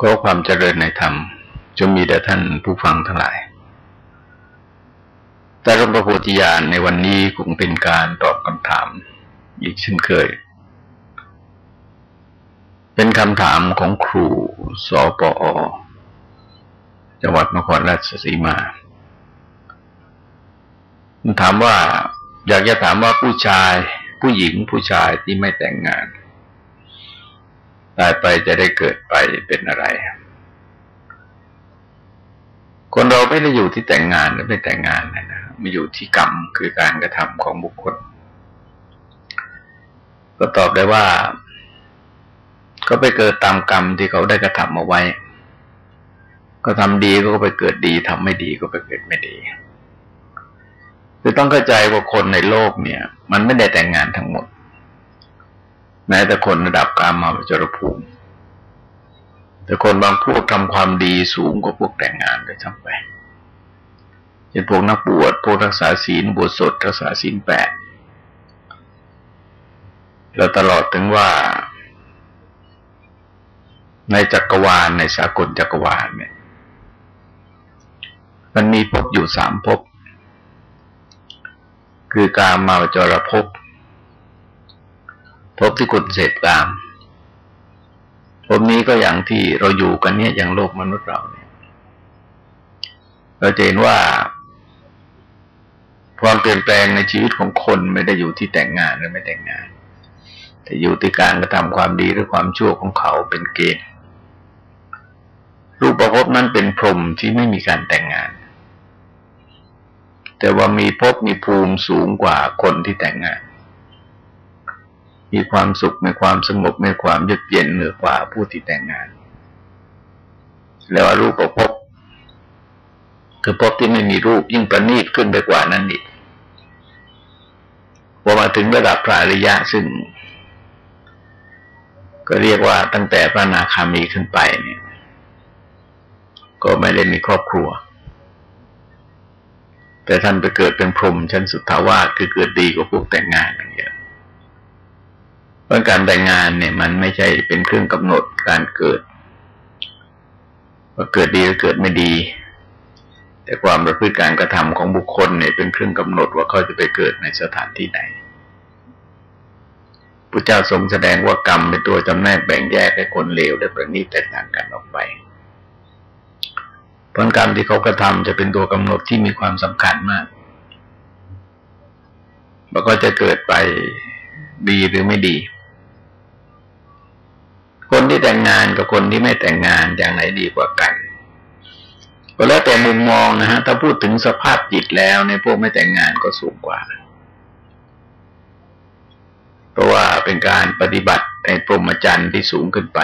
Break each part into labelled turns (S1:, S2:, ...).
S1: ขอความเจริญในธรรมจงมีแด่ท่านผู้ฟังทั้งหลาย แต่รมประโพธิญาณในวันนี้คงเป็นการตอบคำถามอีกเช่นเคย เป็นคำถามของครูสอปอ จังหวัดนครราชสีมาถามว่า อยากจะถามว่าผู้ชาย ผู้หญิงผู้ชายที่ไม่แต่งงาน ตายไปจะได้เกิดไปเป็นอะไร คนเราไม่ได้อยู่ที่แต่งงานหรือไม่แต่งงานนะนะมันอยู่ที่กรรมคือการกระทำของบุคคล ก็ตอบได้ว่า ก็ไปเกิดตามกรรมที่เขาได้กระทำเอาไว้ ก็ทำดีก็ไปเกิดดีทำไม่ดีก็ไปเกิดไม่ดีคือต้องเข้าใจว่าคนในโลกเนี่ย มันไม่ได้แต่งงานทั้งหมด แม้แต่คนระดับกามาจรภูมิ แต่คนบางพวกทำความดีสูงกว่าพวกแต่งงานเลยทั้งไปเช่นพวกนักบวชพวกรักษาศีลบวชสดรักษาศีลแปดแล้วตลอดถึงว่า ในจักรวาลในสากลจักรวาลเนี่ย มันมีภพอยู่สามภพคือการมาจรภพ พบที่คุณเสพตาม พบนี้ก็อย่างที่เราอยู่กันเนี่ยอย่างโลกมนุษย์เราเนี่ย เราจะเห็นว่าความเปลี่ยนแปลงในชีวิตของคนไม่ได้อยู่ที่แต่งงานหรือไม่แต่งงาน แต่อยู่ที่การกระทำความดีหรือความชั่วของเขาเป็นเกณฑ์ รูปประพบนั้นเป็นพรหมที่ไม่มีการแต่งงาน แต่ว่ามีภพมีภูมิสูงกว่าคนที่แต่งงาน มีความสุขในความสงบในความเยือกเย็นเหนือกว่าผู้ที่แต่งงาน แล้วรูปประพบ คือพบที่ไม่มีรูปยิ่งประณีตขึ้นไปกว่านั้นอีกพอมาถึงระดับพระอริยะซึ่ง ก็เรียกว่าตั้งแต่พระนาคามีขึ้นไปเนี่ย ก็ไม่ได้มีครอบครัว แต่ท่านไปเกิดเป็นพรหมชั้นสุทธาวาสคือเกิดดีกว่าพวกแต่งงานอย่างเงี้ย เพราะการแต่งงานเนี่ย มันไม่ใช่เป็นเครื่องกำหนดการเกิด ว่าเกิดดีหรือเกิดไม่ดี แต่ความประพฤติการกระทำของบุคคลเนี่ยเป็นเครื่องกำหนดว่าเขาจะไปเกิดในสถานที่ไหนพระเจ้าทรงแสดงว่ากรรมเป็นตัวจำแนกแบ่งแยกให้คนเลวและประณีตแตกต่างกันออกไปผลกรรมที่เขากระทำจะเป็นตัวกำหนดที่มีความสำคัญมากว่าก็จะเกิดไปดีหรือไม่ดี คนที่แต่งงานกับคนที่ไม่แต่งงานอย่างไหนดีกว่ากันก็แล้วแต่มุมมองนะฮะ ถ้าพูดถึงสภาพจิตแล้วในพวกไม่แต่งงานก็สูงกว่า เพราะว่าเป็นการปฏิบัติในพรหมจรรย์ที่สูงขึ้นไป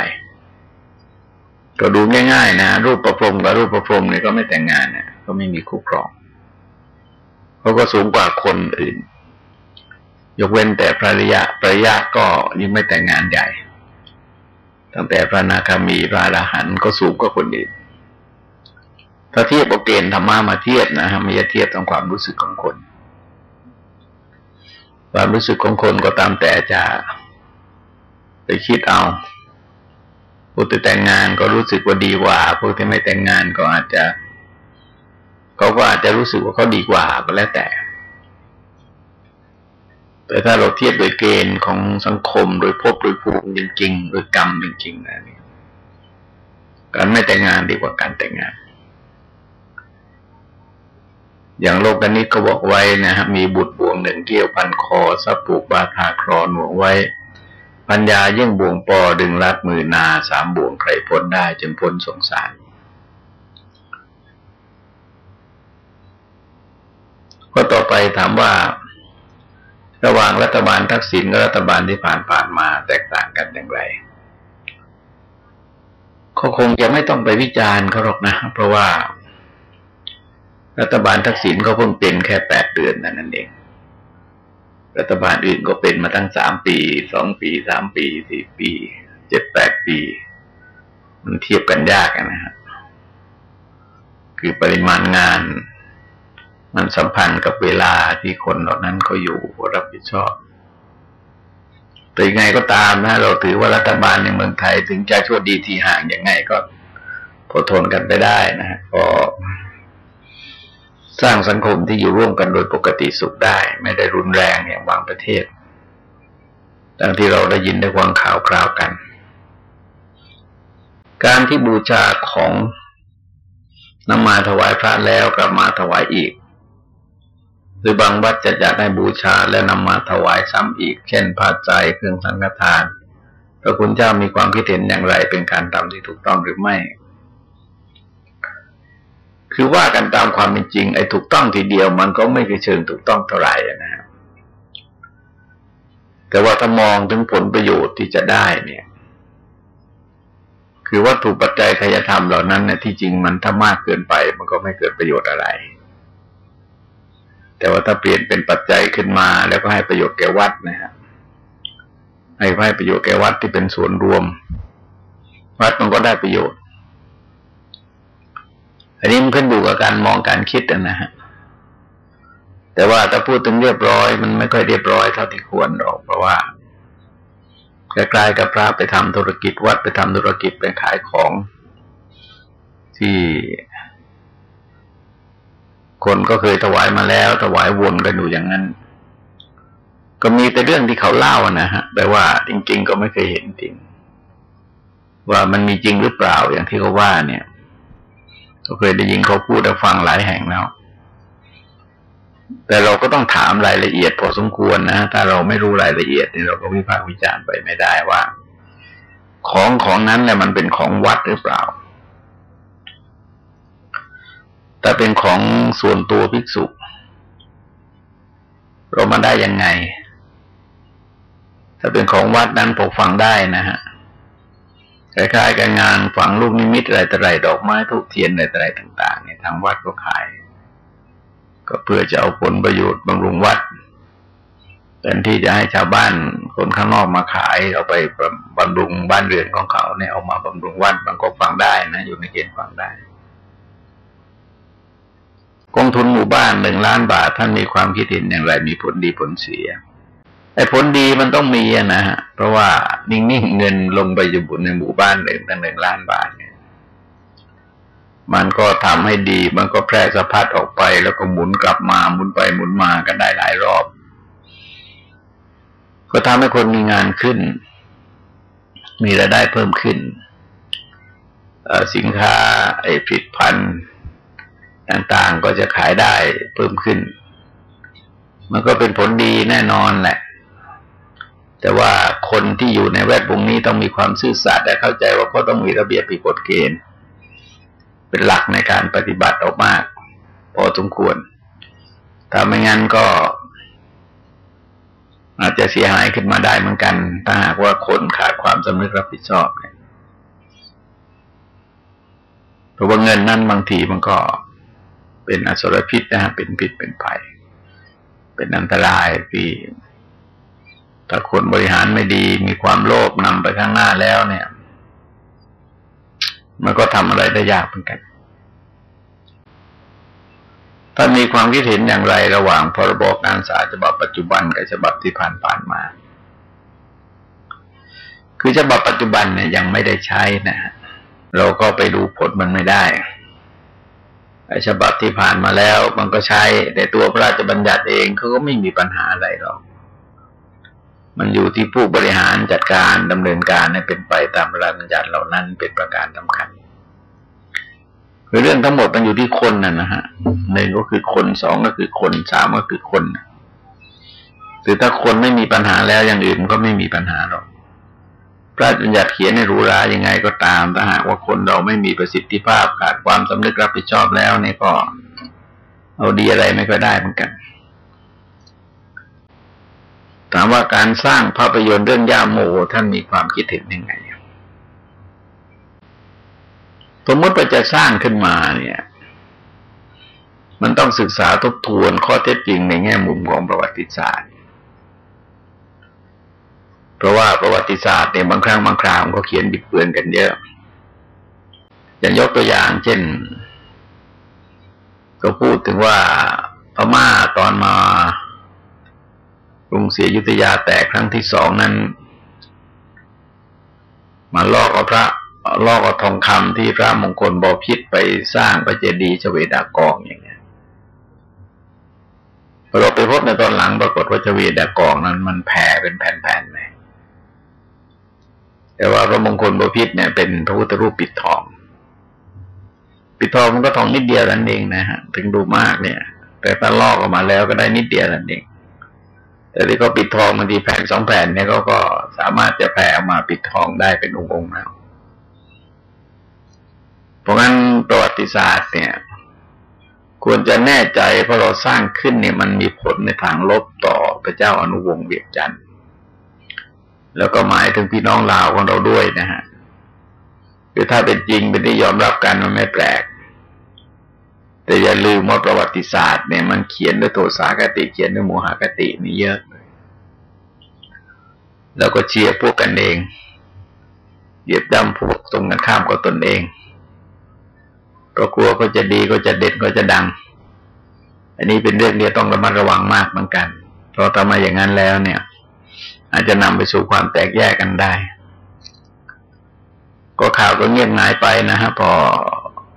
S1: ก็ดูง่าย ๆ นะ รูปประพรมกับรูปประพรมเนี่ยก็ไม่แต่งงานเนี่ยก็ไม่มีคู่ครองเขาก็สูงกว่าคนอื่น ยกเว้นแต่ภรรยาภรรยาก็ยังไม่แต่งงานใหญ่ ตั้งแต่พระนาคามีพระอรหันต์ก็สูงกว่าคนอื่นถ้าเทียบเอาเกณฑ์ธรรมะมาเทียบนะฮะไม่ใช่เทียบตามความรู้สึกของคน ความรู้สึกของคนก็ตามแต่จะไปคิดเอาผู้ที่แต่งงานก็รู้สึกว่าดีกว่าผู้ที่ไม่แต่งงานก็อาจจะเขาก็อาจจะรู้สึกว่าเขาดีกว่าก็แล้วแต่ แต่ถ้าเราเทียบโดยเกณฑ์ของสังคมโดยภพโดยภูมิจริงๆโดยกรรมจริงๆนะนี่การไม่แต่งงานดีกว่าการแต่งงาน อย่างโลกกันนี้ก็บอกไว้นะฮะมีบุตรบ่วงหนึ่งเกี่ยวพันคอสับปูกบาทาครอน่วงไว้ปัญญายิ่งบ่วงปอดึงรัดมือนาสามบ่วงใครพ้นได้จึงพ้นสงสารก็ต่อไปถามว่า ระหว่างรัฐบาลทักษิณกับรัฐบาลที่ผ่านผ่านมาแตกต่างกันอย่างไรเขาคงจะไม่ต้องไปวิจารณ์เขาหรอกนะ เพราะว่า รัฐบาลทักษิณเขาเพิ่งเป็นแค่แปดเดือนนั่นเอง รัฐบาลอื่นก็เป็นมาตั้งสามปีสองปีสามปีสี่ปีเจ็ดแปดปี มันเทียบกันยากนะฮะคือปริมาณงาน มันสัมพันธ์กับเวลาที่คนเหล่านั้นเขาอยู่รับผิดชอบแต่ยังไงก็ตามนะ เราถือว่ารัฐบาลในเมืองไทยถึงจะชั่วดีทีห่างยังไงก็พอทนกันไปได้นะฮะพอสร้างสังคมที่อยู่ร่วมกันโดยปกติสุขได้ ไม่ได้รุนแรงอย่างบางประเทศดังที่เราได้ยินได้ฟังข่าวคราวกัน การที่บูชาของนำมาถวายพระแล้วกลับมาถวายอีก หรือบางวัดจะจะได้บูชาและนำมาถวายซ้ำอีก เช่นผ้าใจเครื่องสังฆทานพระคุณเจ้ามีความคิดเห็นอย่างไรเป็นการทำที่ถูกต้องหรือไม่ คือว่ากันตามความเป็นจริง ไอ้ถูกต้องทีเดียวมันก็ไม่เชิงถูกต้องเท่าไหร่นะฮะแต่ว่าถ้ามองถึงผลประโยชน์ที่จะได้เนี่ย คือวัตถุปัจจัยขยธรรมเหล่านั้นเนี่ยที่จริงมันถ้ามากเกินไป มันก็ไม่เกิดประโยชน์อะไร แต่ว่าถ้าเปลี่ยนเป็นปัจจัยขึ้นมา แล้วก็ให้ประโยชน์แก่วัดนะครับให้ให้ประโยชน์แก่วัดที่เป็นส่วนรวม วัดมันก็ได้ประโยชน์ อันนี้มันขึ้นอยู่กับการมองการคิดนะฮะแต่ว่าถ้าพูดถึงเรียบร้อย มันไม่ค่อยเรียบร้อยเท่าที่ควรหรอกเพราะว่าใกล้ๆกับพระไปทำธุรกิจวัดไปทำธุรกิจไปขายของ ที่ คนก็เคยถวายมาแล้ว ถวายวนกันอยู่อย่างนั้น ก็มีแต่เรื่องที่เขาเล่านะฮะแปลว่าจริง ๆ ก็ไม่เคยเห็นจริง ว่ามันมีจริงหรือเปล่าอย่างที่เขาว่าเนี่ย ก็เคยได้ยินเขาพูดได้ฟังหลายแห่งแล้วแต่เราก็ต้องถามรายละเอียดพอสมควรนะถ้าเราไม่รู้รายละเอียดนี่เราก็วิพากษ์วิจารณ์ไปไม่ได้ว่า ของของนั้นเนี่ยมันเป็นของวัดหรือเปล่า แต่เป็นของส่วนตัวภิกษุ เรามาได้ยังไง ถ้าเป็นของวัดนั้นปกฟังได้นะฮะคล้ายๆกับงานฝังลูกนิมิตอะไรต่ออะไรดอกไม้ทูกเทียนอะไรต่ออะไรต่างๆเนี่ยทางวัดก็ขาย ก็เพื่อจะเอาผลประโยชน์บำรุงวัดแทนที่จะให้ชาวบ้านคนข้างนอกมาขายเอาไปบำรุงบ้านเรือนของเขาเนี่ยเอามาบำรุงวัดมันก็ฟังได้นะ อยู่ในเกณฑ์ฟังได้ กองทุนหมู่บ้านหนึ่งล้านบาท ท่านมีความคิดเห็นอย่างไร มีผลดีผลเสียไอ้ผลดีมันต้องมีนะฮะ เพราะว่านิ่งๆเงินลงไปอยู่บุญในหมู่บ้านหนึ่งตั้งหนึ่งล้านบาทเนี่ย มันก็ทำให้ดี มันก็แพร่สะพัดออกไป แล้วก็หมุนกลับมาหมุนไปหมุนมากันได้หลายรอบ ก็ทำให้คนมีงานขึ้น มีรายได้เพิ่มขึ้นสินค้าไอ้ผลิตภัณฑ์ ต่างๆก็จะขายได้เพิ่มขึ้น มันก็เป็นผลดีแน่นอนแหละ แต่ว่าคนที่อยู่ในแวดวงนี้ต้องมีความซื่อสัตย์และเข้าใจว่าก็ต้องมีระเบียบปีกฎเกณฑ์ เป็นหลักในการปฏิบัติออกมาก พอสมควร ถ้าไม่งั้นก็อาจจะเสียหายขึ้นมาได้เหมือนกัน ถ้าหากว่าคนขาดความสำนึกรับผิดชอบเนี่ยเพราะว่าเงินนั่นบางทีมันก็ เป็นอสรพิษนะฮะเป็นพิษเป็นภัย เป็นอันตรายที่ถ้าคนบริหารไม่ดี มีความโลภนำไปข้างหน้าแล้วเนี่ย มันก็ทำอะไรได้ยากเหมือนกันถ้ามีความคิดเห็นอย่างไรระหว่างพรบการศาฉบับปัจจุบันกับฉบับที่ผ่านผ่านมา คือฉบับปัจจุบันเนี่ยยังไม่ได้ใช้นะฮะเราก็ไปดูผลมันไม่ได้ ฉบับที่ผ่านมาแล้ว มันก็ใช้แต่ตัวพระราชบัญญัติเองเขาก็ไม่มีปัญหาอะไรหรอก มันอยู่ที่ผู้บริหารจัดการดำเนินการให้เป็นไปตามพระราชบัญญัติเหล่านั้นเป็นประการสำคัญคือเรื่องทั้งหมดมันอยู่ที่คนน่ะนะฮะหนึ่งก็คือคนสองก็คือคนสามก็คือคนหรือถ้าคนไม่มีปัญหาแล้วอย่างอื่นก็ไม่มีปัญหาหรอก พระบัญญัติเขียนในรู้รายังไงก็ตามถ้าหากว่าคนเราไม่มีประสิทธิภาพขาดความสำนึกรับผิดชอบแล้วนี่ก็เอาดีอะไรไม่ก็ได้เหมือนกัน ถามว่าการสร้างภาพยนตร์เรื่องย่าโมท่านมีความคิดเห็นยังไงสมมติว่าจะสร้างขึ้นมาเนี่ย มันต้องศึกษาทบทวนข้อเท็จจริงในแง่มุมของประวัติศาสตร์ เพราะว่าประวัติศาสตร์เนี่ยบางครั้งบางคราวก็เขียนบิดเบือนกันเยอะ อย่างยกตัวอย่าง เช่น ก็พูดถึงว่าพม่าตอนมากรุงศรีอยุธยาแตกครั้งที่สองนั้นมาลอกเอาพระลอกเอาทองคำที่พระมงคลบอพิษไปสร้างพระเจดีย์ชเวดากองอย่างเงี้ยเราไปพบในตอนหลังปรากฏว่าชเวดากองนั้นมันแผ่เป็นแผ่นๆเลย แต่ว่าพระมงคลบพิษเนี่ยเป็นพระพุทธรูปปิดทอง ปิดทองมันก็ทองนิดเดียวนั่นเองนะฮะ ถึงดูมากเนี่ย แต่ถ้าลอกออกมาแล้วก็ได้นิดเดียวนั่นเอง แต่ที่ก็ปิดทองบางทีแผ่นสองแผ่นเนี่ยก็ก็สามารถจะแผ่ออกมาปิดทองได้เป็นองค์ๆแล้ว เพราะงั้นประวัติศาสตร์เนี่ยควรจะแน่ใจเพราะเราสร้างขึ้นเนี่ยมันมีผลในทางลบต่อพระเจ้าอนุวงศ์เวียงจันทร์ แล้วก็หมายถึงพี่น้องลาวของเราด้วยนะฮะคือถ้าเป็นจริงเป็นที่ยอมรับกันมันไม่แปลก แต่อย่าลืมว่าประวัติศาสตร์เนี่ยมันเขียนด้วยโทสาคติเขียนด้วยโมหคตินี่เยอะแล้วก็เชียร์พวกกันเองเหยียบย่ำพวกตรงกันข้ามกับตนเองเพราะกลัวก็จะดีก็จะเด็ดก็จะดัง อันนี้เป็นเรื่องที่ต้องระมัดระวังมากเหมือนกัน เพราะถ้ามาอย่างนั้นแล้วเนี่ย อาจจะนำไปสู่ความแตกแยกกันได้ ก็ข่าวก็เงียบหายไปนะฮะพอ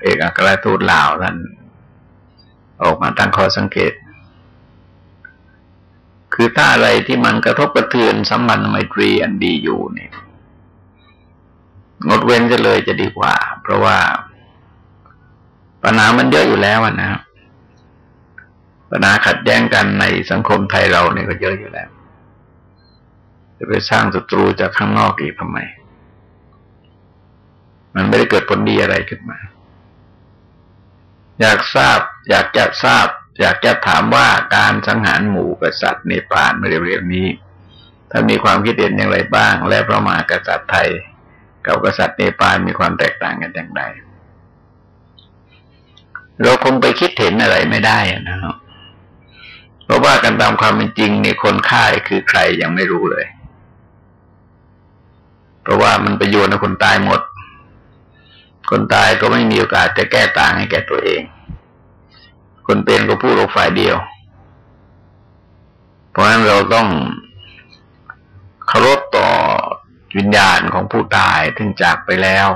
S1: เอกอัคราทูตลาวท่านออกมาตั้งข้อสังเกต คือถ้าอะไรที่มันกระทบกระเทือนสัมพันธไมตรีอันดีอยู่เนี่ยงดเว้นจะเลยจะดีกว่า เพราะว่าปัญหามันเยอะอยู่แล้วนะครับปัญหาขัดแย้งกันในสังคมไทยเราเนี่ยก็เยอะอยู่แล้ว จะไปสร้างศัตรูจากข้างนอกอีกทำไม มันไม่ได้เกิดผลดีอะไรขึ้นมา อยากทราบ อยากจะทราบ อยากจะถามว่าการสังหารหมู่กษัตริย์ในป่านเร็วๆนี้ท่านมีความคิดเห็นอย่างไรบ้าง และพระมหากษัตริย์ไทย กับกษัตริย์เนปาลมีความแตกต่างกันอย่างไรเราคงไปคิดเห็นอะไรไม่ได้นะครับเพราะว่ากันตามความเป็นจริงเนี่ยคนฆ่าคือใครยังไม่รู้เลย เพราะว่ามันไปโยนให้คนตายหมด คนตายก็ไม่มีโอกาสจะแก้ต่างให้แก่ตัวเอง คนเป็นก็พูดออกฝ่ายเดียว เพราะฉะนั้นเราต้องเคารพต่อวิญญาณของผู้ตายถึงจากไปแล้ว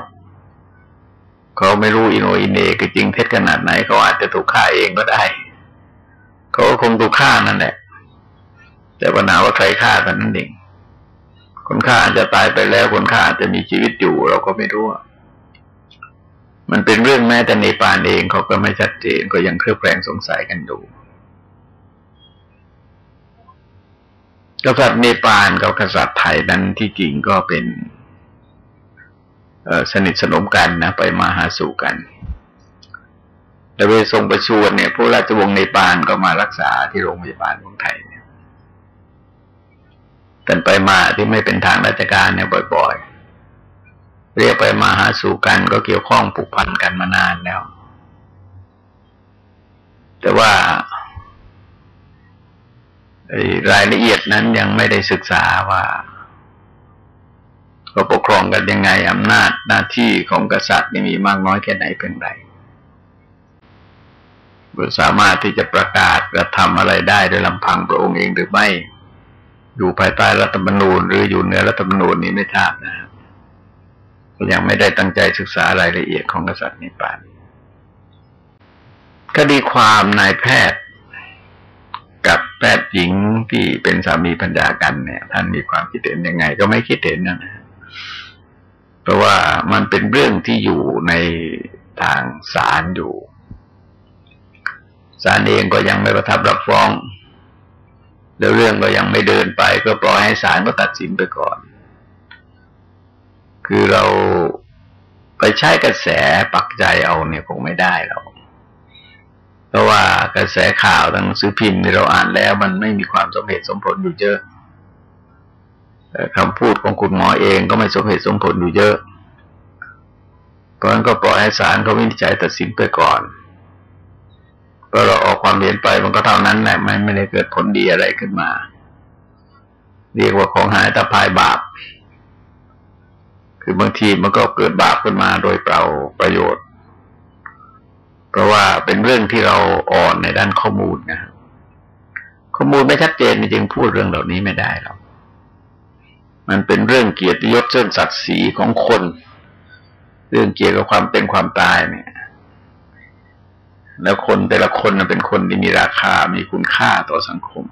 S1: เขาไม่รู้อินโนอินเนกจริงเท็จขนาดไหนเขาอาจจะถูกฆ่าเองก็ได้เขาก็คงถูกฆ่านั่นแหละแต่ปัญหาว่าใครฆ่ากันนั่นเอง คนฆ่าอาจจะตายไปแล้ว คนฆ่าอาจจะมีชีวิตอยู่ เราก็ไม่รู้ มันเป็นเรื่องแม้แต่ในปานเองเขาก็ไม่ชัดเจนก็ยังเครือบแคลงสงสัยกันอยู่กษัตริย์เนปาลกับกษัตริย์ไทยนั้นที่จริงก็เป็นสนิทสนมกันนะไปมาหาสู่กัน แต่เวทรงประชวรเนี่ย ผู้ราชวงศ์ในปานก็มารักษาที่โรงพยาบาลของไทยเนี่ย แต่ไปมาที่ไม่เป็นทางราชการเนี่ยบ่อย ๆ เรียกไปมาหาสู่กันก็เกี่ยวข้องผูกพันกันมานานแล้ว แต่ว่ารายละเอียดนั้นยังไม่ได้ศึกษาว่าก็ปกครองกันยังไงอำนาจหน้าที่ของกษัตริย์นี่มีมากน้อยแค่ไหนเป็นไรสามารถที่จะประกาศกระทำอะไรได้โดยลำพังพระองค์เองหรือไม่ อยู่ภายใต้รัฐธรรมนูญ หรืออยู่เหนือรัฐธรรมนูญนี้ไม่ทราบนะครับยังไม่ได้ตั้งใจศึกษารายละเอียดของกษัตริย์นิปานคดีความนายแพทย์กับแพทย์หญิงที่เป็นสามีพัญญากันเนี่ย ท่านมีความคิดเห็นยังไง ก็ไม่คิดเห็นนะเพราะว่ามันเป็นเรื่องที่อยู่ในทางศาลอยู่ศาลเองก็ยังไม่ประทับรับฟ้อง แล้วเรื่องก็ยังไม่เดินไป ก็ปล่อยให้ศาลก็ตัดสินไปก่อน คือเราไปใช้กระแสปักใจเอาเนี่ยคงไม่ได้เราเพราะว่ากระแสข่าวทางซื้อพิมพ์เราอ่านแล้ว มันไม่มีความสมเหตุสมผลอยู่เยอะคำพูดของคุณหมอเองก็ไม่สมเหตุสมผลอยู่เยอะเพราะนั้นก็ปล่อยให้ศาลเขาวินิจฉัยตัดสินไปก่อน พอเราออกความเห็นไปมันก็เท่านั้นแหละไม่ไม่ได้เกิดผลดีอะไรขึ้นมา เรียกว่าของหายตะพายบาป คือบางทีมันก็เกิดบาปขึ้นมาโดยเปล่าประโยชน์ เพราะว่าเป็นเรื่องที่เราอ่อนในด้านข้อมูลนะข้อมูลไม่ชัดเจนจึงพูดเรื่องเหล่านี้ไม่ได้หรอกมันเป็นเรื่องเกียรติยศเส้นศักดิ์ศรีของคน เรื่องเกี่ยวกับความเป็นความตายเนี่ย แล้วคนแต่ละคนเป็นคนที่มีราคา มีคุณค่าต่อสังคม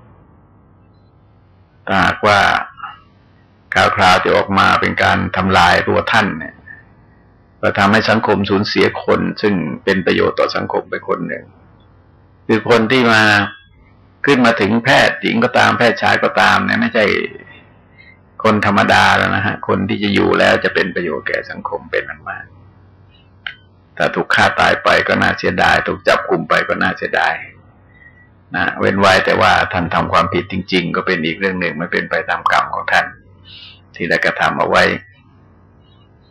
S1: ถ้าหากว่าข่าวคราวที่ออกมาเป็นการทำลายตัวท่านเนี่ยก็ทำให้สังคมสูญเสียคน ซึ่งเป็นประโยชน์ต่อสังคมไปคนหนึ่ง คือคนที่มาขึ้นมาถึงแพทย์หญิงก็ตามแพทย์ชายก็ตามเนี่ยไม่ใช่คนธรรมดาแล้วนะฮะ คนที่จะอยู่แล้วจะเป็นประโยชน์แก่สังคมเป็นอันมาก ถ้าถูกฆ่าตายไปก็น่าเสียดาย ถูกจับกลุ่มไปก็น่าเสียดายนะเว้นไว้แต่ว่าท่านทำความผิดจริง ๆ ก็เป็นอีกเรื่องหนึ่งไม่เป็นไปตามกรรมของท่าน ที่ได้กระทำเอาไว้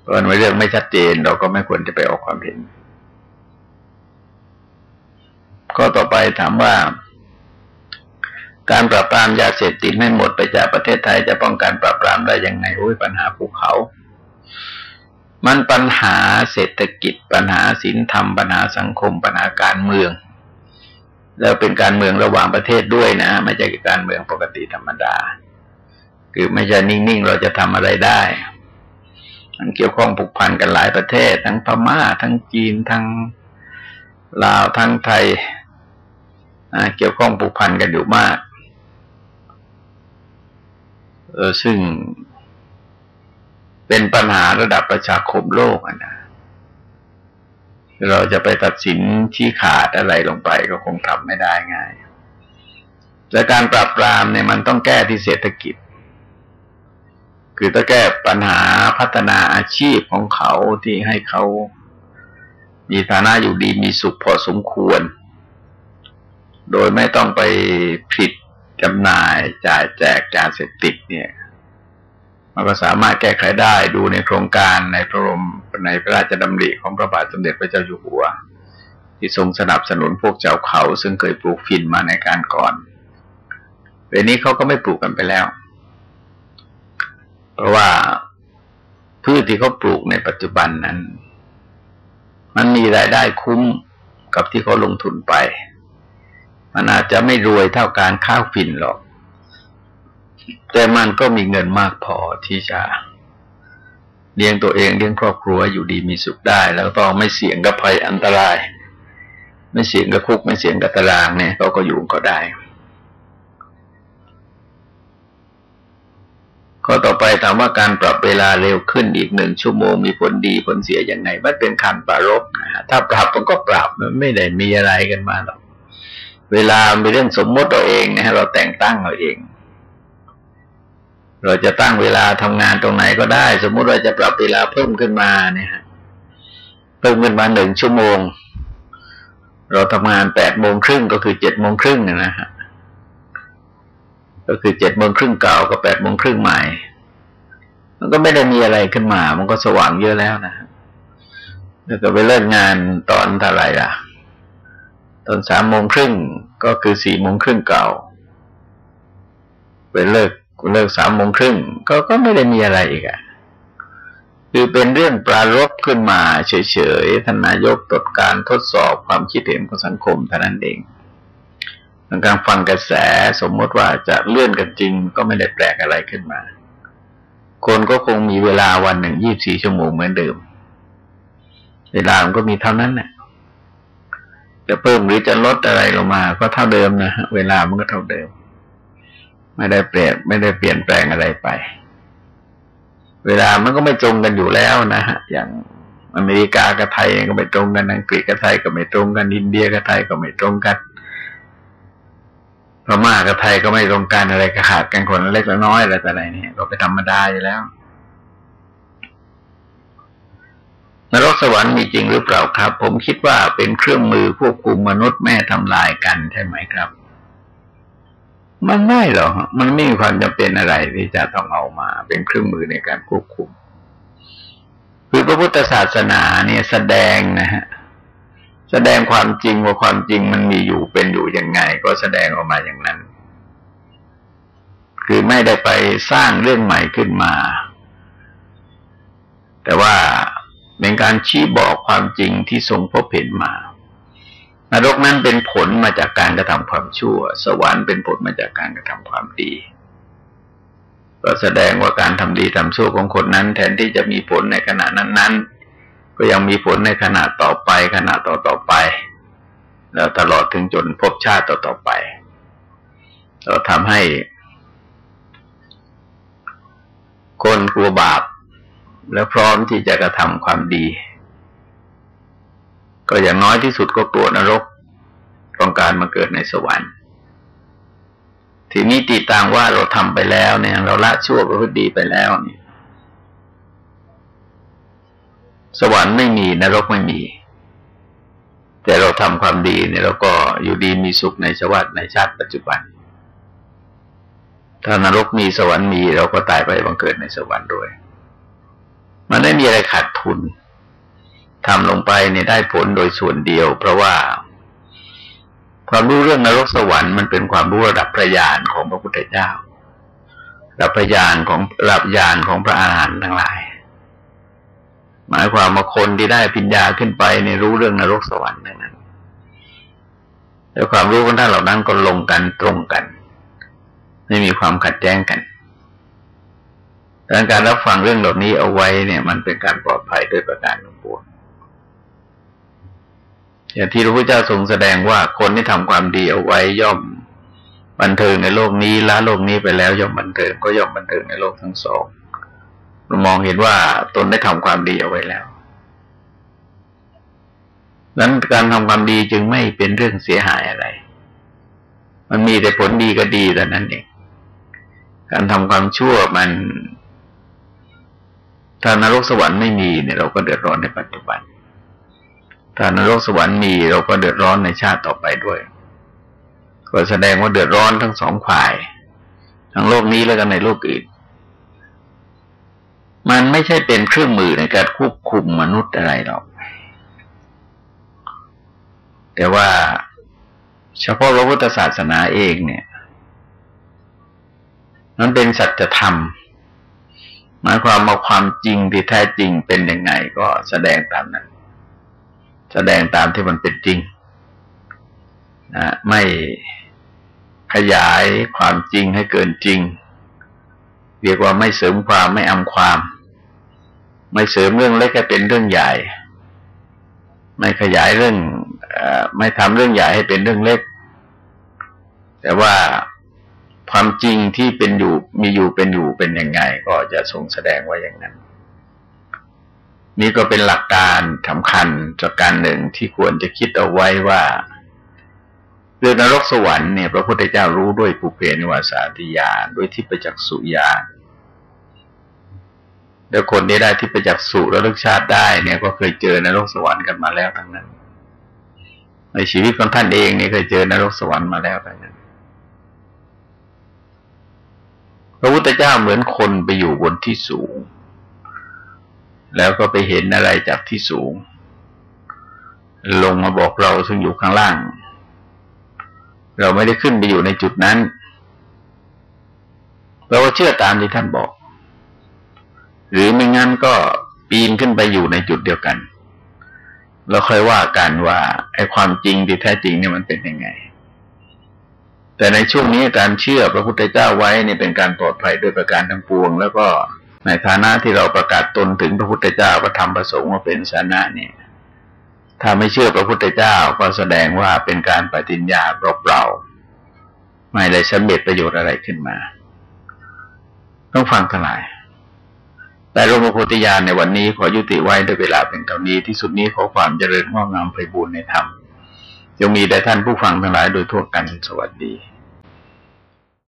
S1: เพราะในเรื่องไม่ชัดเจนเราก็ไม่ควรจะไปออกความเห็นก็ต่อไปถามว่า การปราบปรามยาเสพติดไม่หมดไปจากประเทศไทยจะป้องกันปราบปรามได้ยังไงโอ้ยปัญหาภูเขา มันปัญหาเศรษฐกิจ ปัญหาศีลธรรม ปัญหาสังคม ปัญหาการเมือง แล้วเป็นการเมืองระหว่างประเทศด้วยนะ ไม่ใช่การเมืองปกติธรรมดา คือไม่ใช่นิ่งๆเราจะทำอะไรได้ มันเกี่ยวข้องผูกพันกันหลายประเทศ ทั้งพม่า ทั้งจีน ทั้งลาว ทั้งไทยเกี่ยวข้องผูกพันกันอยู่มาก เออซึ่ง เป็นปัญหาระดับประชาคมโลกนะเราจะไปตัดสินชี้ขาดอะไรลงไปก็คงทำไม่ได้ง่าย และการปราบปรามเนี่ยมันต้องแก้ที่เศรษฐกิจ คือต้องแก้ปัญหาพัฒนาอาชีพของเขาที่ให้เขามีฐานะอยู่ดีมีสุขพอสมควร โดยไม่ต้องไปผิดจำหน่ายจ่ายแจกการเสพติดเนี่ย มันก็สามารถแก้ไขได้ดูในโครงการในพระรมในพระราชดำริของพระบาทสมเด็จพระเจ้าอยู่หัว ที่ทรงสนับสนุนพวกเจ้าเขาซึ่งเคยปลูกฟินมาในการก่อนเดี๋ยวนี้เขาก็ไม่ปลูกกันไปแล้ว เพราะว่าพืชที่เขาปลูกในปัจจุบันนั้น มันมีรายได้คุ้มกับที่เขาลงทุนไป มันอาจจะไม่รวยเท่าการข้าวฟินหรอก แต่มันก็มีเงินมากพอที่จะเลี้ยงตัวเองเลี้ยงครอบครัวอยู่ดีมีสุขได้ แล้วก็ไม่เสี่ยงกับภัยอันตราย ไม่เสี่ยงกับคุกไม่เสี่ยงกับตารางเนี่ยเขาก็อยู่ก็ได้ข้อต่อไปถามว่าการปรับเวลาเร็วขึ้นอีกหนึ่งชั่วโมงมีผลดีผลเสียอย่างไงมันเป็นคันปรารบนะถ้าปรับมันก็ปรับมันไม่ได้มีอะไรกันมาหรอกเวลาเป็นเรื่องสมมติเราเองนะฮะเราแต่งตั้งเราเอง เราจะตั้งเวลาทำงานตรงไหนก็ได้ สมมุติเราจะปรับเวลาเพิ่มขึ้นมาเนี่ยเพิ่มขึ้นมาหนึ่งชั่วโมง เราทำงานแปดโมงครึ่งก็คือเจ็ดโมงครึ่งนะฮะก็คือเจ็ดโมงครึ่งเก่ากับแปดโมงครึ่งใหม่ มันก็ไม่ได้มีอะไรขึ้นมา มันก็สว่างเยอะแล้วนะแล้วก็ไปเลิกงานตอนเท่าไหร่ล่ะ ตอนสามโมงครึ่งก็คือสี่โมงครึ่งเก่า ไปเลิก เลิกสามโมงครึ่งก็ก็ไม่ได้มีอะไรอีกอะคือเป็นเรื่องปรารบขึ้นมาเฉยๆท่านนายกตรวจการทดสอบความคิดเห็นของสังคมเท่านั้นเองการฟังกระแสสมมติว่าจะเลื่อนกันจริงก็ไม่ได้แปลกอะไรขึ้นมา คนก็คงมีเวลาวันหนึ่งยี่บสี่ชั่วโมงเหมือนเดิม เวลามันก็มีเท่านั้นแหละจะเพิ่มหรือจะลดอะไรลงมา ก็เท่าเดิมนะเวลามันก็เท่าเดิม ไม่ได้เปลี่ยนไม่ได้เปลี่ยนแปลงอะไรไป เวลามันก็ไม่ตรงกันอยู่แล้วนะฮะอย่างอเมริกากับไทยก็ไม่ตรงกันอังกฤษกับไทยก็ไม่ตรงกันอินเดียกับไทยก็ไม่ตรงกันพม่ากับไทยก็ไม่ตรงกันอะไรก็ขาดกันคนเล็กละน้อยอะไรแต่ไรเนี่ยก็เป็นธรรมดาอยู่แล้วนรกสวรรค์มีจริงหรือเปล่าครับ ผมคิดว่าเป็นเครื่องมือควบคุมมนุษย์แม่ทำลายกันใช่ไหมครับ มันไม่หรอก มันไม่มีความจำเป็นอะไรที่จะต้องเอามาเป็นเครื่องมือในการควบคุม คือพระพุทธศาสนาเนี่ยแสดงนะฮะ แสดงความจริงว่าความจริงมันมีอยู่เป็นอยู่ยังไง ก็แสดงออกมาอย่างนั้น คือไม่ได้ไปสร้างเรื่องใหม่ขึ้นมา แต่ว่าเป็นการชี้บอกความจริงที่ทรงพบเห็นมา นรกนั้นเป็นผลมาจากการกระทำความชั่ว สวรรค์เป็นผลมาจากการกระทำความดี ก็แสดงว่าการทำดีทำชั่วของคนนั้น แทนที่จะมีผลในขณะนั้นก็ยังมีผลในขณะต่อไปขณะต่อต่อไป แล้วตลอดถึงจนพบชาติต่อต่อไป เราทำให้ คนกลัวบาป และพร้อมที่จะกระทำความดี ก็อย่างน้อยที่สุดก็กลัวนรกต้องการมาเกิดในสวรรค์ ทีนี้ตีต่างว่าเราทำไปแล้วเนี่ย เราละชั่วประพฤติดีไปแล้วเนี่ย สวรรค์ไม่มีนรกไม่มี แต่เราทำความดีเนี่ยเราก็อยู่ดีมีสุขในชวัตในชาติปัจจุบัน ถ้านรกมีสวรรค์มี เราก็ตายไปบังเกิดในสวรรค์ด้วย มันไม่มีอะไรขาดทุน ทำลงไปเนี่ยได้ผลโดยส่วนเดียว เพราะว่า ความรู้เรื่องนรกสวรรค์มันเป็นความรู้ระดับพระญาณของพระพุทธเจ้าระดับพระญาณของระดับญาณของพระอาหารหันต์ทั้งหลาย หมายความว่าคนที่ได้ปัญญาขึ้นไปในรู้เรื่องนรกสวรรค์นั้นแล้วความรู้ของท่านเหล่านั้นก็ลงกันตรงกัน ไม่มีความขัดแย้งกันดังการรับฟังเรื่องเหล่านี้เอาไว้เนี่ย มันเป็นการปลอดภัยโดยประการทั้งปวง อย่างที่พระพุทธเจ้าทรงแสดงว่าคนที่ทำความดีเอาไว้ย่อมบันเทิงในโลกนี้ละโลกนี้ไปแล้วย่อมบันเทิงก็ย่อมบันเทิงในโลกทั้งสองเรามองเห็นว่าตนได้ทำความดีเอาไว้แล้วนั้นการทำความดีจึงไม่เป็นเรื่องเสียหายอะไร มันมีแต่ผลดีก็ดีแต่นั้นเองการทำความชั่วมันถ้านรกสวรรค์ไม่มีเนี่ยเราก็เดือดร้อนในปัจจุบัน ถ้านรกสวรรค์มีเราก็เดือดร้อนในชาติต่อไปด้วย ก็แสดงว่าเดือดร้อนทั้งสองฝ่าย ทั้งโลกนี้แล้วก็ในโลกอื่น มันไม่ใช่เป็นเครื่องมือในการควบคุมมนุษย์อะไรหรอก แต่ว่าเฉพาะพระพุทธศาสนาเองเนี่ย มันเป็นสัจธรรมหมายความว่าความจริงที่แท้จริงเป็นยังไงก็แสดงตามนั้น แสดงตามที่มันเป็นจริงนะไม่ขยายความจริงให้เกินจริง เรียกว่าไม่เสริมความไม่อำความ ไม่เสริมเรื่องเล็กให้เป็นเรื่องใหญ่ ไม่ขยายเรื่องอไม่ทำเรื่องใหญ่ให้เป็นเรื่องเล็ก แต่ว่าความจริงที่เป็นอยู่มีอยู่เป็นอยู่เป็นยังไง ก็จะทรงแสดงไว่าอย่างนั้น นี่ก็เป็นหลักการสำคัญจากการหนึ่งที่ควรจะคิดเอาไว้ว่าเรื่องนรกสวรรค์เนี่ยพระพุทธเจ้ารู้ด้วยปุเพนิวาสาติญาด้วยทิพจักสุญาแล้วคนที่ได้ที่ปจักษ์สุระลึกชาติได้เนี่ย ก็เคยเจอนรกสวรรค์กันมาแล้วทั้งนั้น ในชีวิตของท่านเองเนี่ยเคยเจอนรกสวรรค์มาแล้วทั้งนั้นพระพุทธเจ้าเหมือนคนไปอยู่บนที่สูง แล้วก็ไปเห็นอะไรจากที่สูง ลงมาบอกเราซึ่งอยู่ข้างล่าง เราไม่ได้ขึ้นไปอยู่ในจุดนั้นเราก็เชื่อตามที่ท่านบอก หรือไม่งั้นก็ปีนขึ้นไปอยู่ในจุดเดียวกันเราค่อยว่ากันว่าไอ้ความจริงที่แท้จริงเนี่ยมันเป็นยังไง แต่ในช่วงนี้การเชื่อพระพุทธเจ้าไว้เนี่ยเป็นการปลอดภัยด้วยประการทั้งปวง แล้วก็ ในฐานะที่เราประกาศตนถึงพระพุทธเจ้าพระธรรมประสงค์ว่าเป็นสานะเนี่ย ถ้าไม่เชื่อพระพุทธเจ้าก็แสดงว่าเป็นการปฏิญญาเปล่าๆไม่ได้สำเร็จประโยชน์อะไรขึ้นมา ต้องฟังทั้งหลาย แต่รมโพธิญาณในวันนี้ขอยุติไว้ด้วยเวลาเป็นเท่านี้ที่สุดนี้ขอความเจริญงอกงามไปบูรณนธรรมจงมีแด่ท่านผู้ฟังทั้งหลายโดยทั่วกันสวัสดี